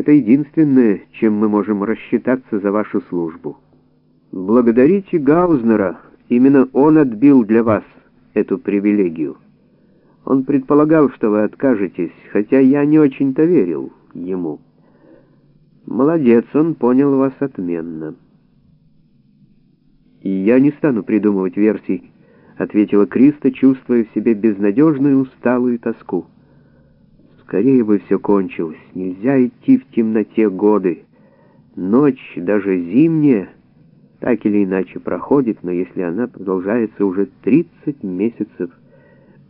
Это единственное, чем мы можем рассчитаться за вашу службу. Благодарите Гаузнера, именно он отбил для вас эту привилегию. Он предполагал, что вы откажетесь, хотя я не очень-то верил ему. Молодец, он понял вас отменно. Я не стану придумывать версий, ответила Криста, чувствуя в себе безнадежную усталую тоску. Скорее бы все кончилось. Нельзя идти в темноте годы. Ночь, даже зимняя, так или иначе проходит, но если она продолжается уже 30 месяцев,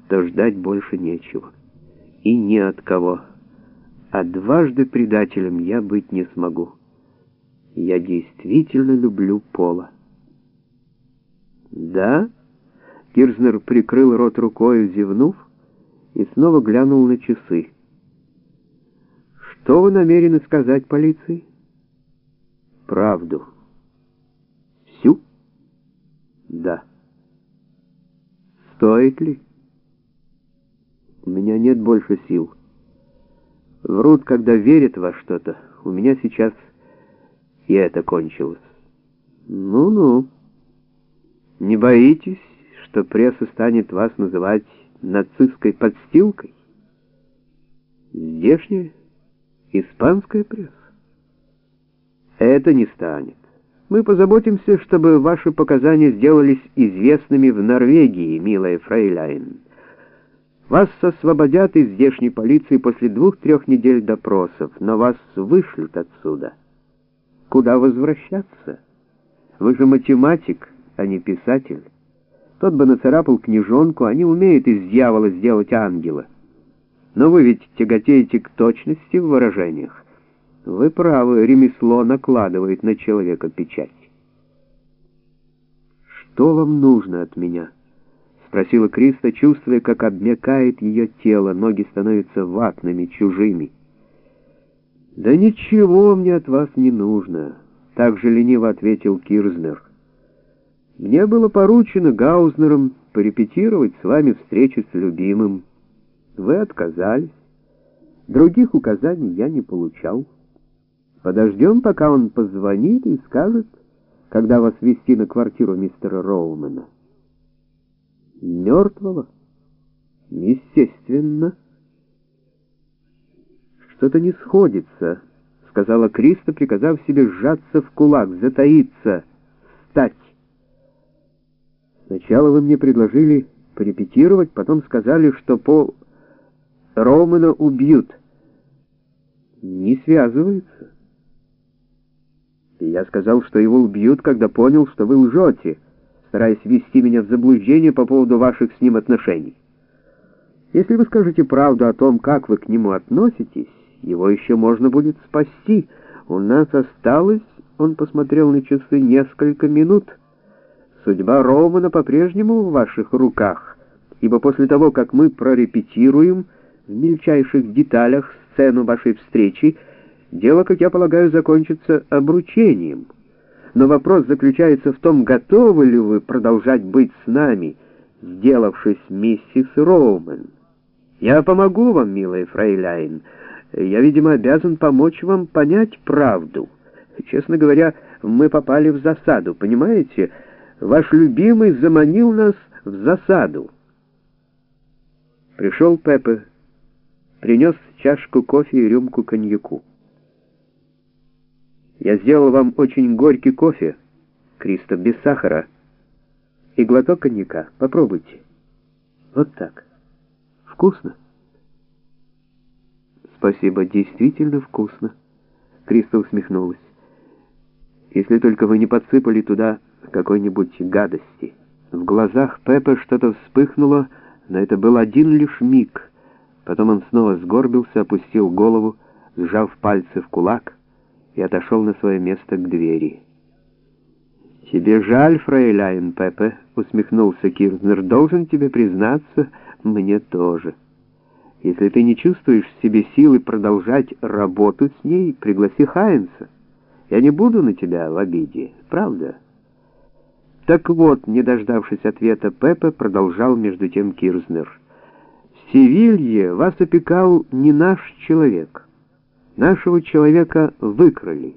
то ждать больше нечего. И ни от кого. А дважды предателем я быть не смогу. Я действительно люблю Пола. «Да?» Кирзнер прикрыл рот рукой, зевнув, и снова глянул на часы. Что вы намерены сказать полиции? Правду. Всю? Да. Стоит ли? У меня нет больше сил. Врут, когда верят во что-то. У меня сейчас и это кончилось. Ну-ну. Не боитесь, что пресса станет вас называть нацистской подстилкой? Здешняя? Испанская пресса? Это не станет. Мы позаботимся, чтобы ваши показания сделались известными в Норвегии, милая фрейляйн. Вас освободят из здешней полиции после двух-трех недель допросов, но вас вышлют отсюда. Куда возвращаться? Вы же математик, а не писатель. Тот бы нацарапал книжонку, они умеют из дьявола сделать ангела. Но вы ведь тяготеете к точности в выражениях. Вы правы, ремесло накладывает на человека печать. «Что вам нужно от меня?» — спросила Криста, чувствуя, как обмякает ее тело, ноги становятся ватными, чужими. «Да ничего мне от вас не нужно», — так же лениво ответил Кирзнер. «Мне было поручено Гаузнером порепетировать с вами встречу с любимым». Вы отказались. Других указаний я не получал. Подождем, пока он позвонит и скажет, когда вас вести на квартиру мистера Роумена. Мертвого? Естественно. Что-то не сходится, сказала Криста, приказав себе сжаться в кулак, затаиться, встать. Сначала вы мне предложили порепетировать, потом сказали, что по Романа убьют. Не связывается. я сказал, что его убьют, когда понял, что вы лжете, стараясь ввести меня в заблуждение по поводу ваших с ним отношений. Если вы скажете правду о том, как вы к нему относитесь, его еще можно будет спасти. У нас осталось, он посмотрел на часы, несколько минут. Судьба Романа по-прежнему в ваших руках, ибо после того, как мы прорепетируем, в мельчайших деталях сцену вашей встречи, дело, как я полагаю, закончится обручением. Но вопрос заключается в том, готовы ли вы продолжать быть с нами, сделавшись миссис Роумен. Я помогу вам, милая фрейляйн. Я, видимо, обязан помочь вам понять правду. Честно говоря, мы попали в засаду, понимаете? Ваш любимый заманил нас в засаду. Пришел Пепе принес чашку кофе и рюмку коньяку. «Я сделал вам очень горький кофе, Кристоф, без сахара, и глоток коньяка. Попробуйте. Вот так. Вкусно?» «Спасибо, действительно вкусно», — Криста усмехнулась. «Если только вы не подсыпали туда какой-нибудь гадости». В глазах Пеппа что-то вспыхнуло, но это был один лишь миг — Потом он снова сгорбился, опустил голову, сжав пальцы в кулак и отошел на свое место к двери. «Тебе жаль, фрейляйн Пепе?» — усмехнулся Кирзнер. «Должен тебе признаться, мне тоже. Если ты не чувствуешь в себе силы продолжать работу с ней, пригласи Хайнса. Я не буду на тебя в обиде, правда?» Так вот, не дождавшись ответа Пепе, продолжал между тем Кирзнер. Севилье вас опекал не наш человек. Нашего человека выкрали.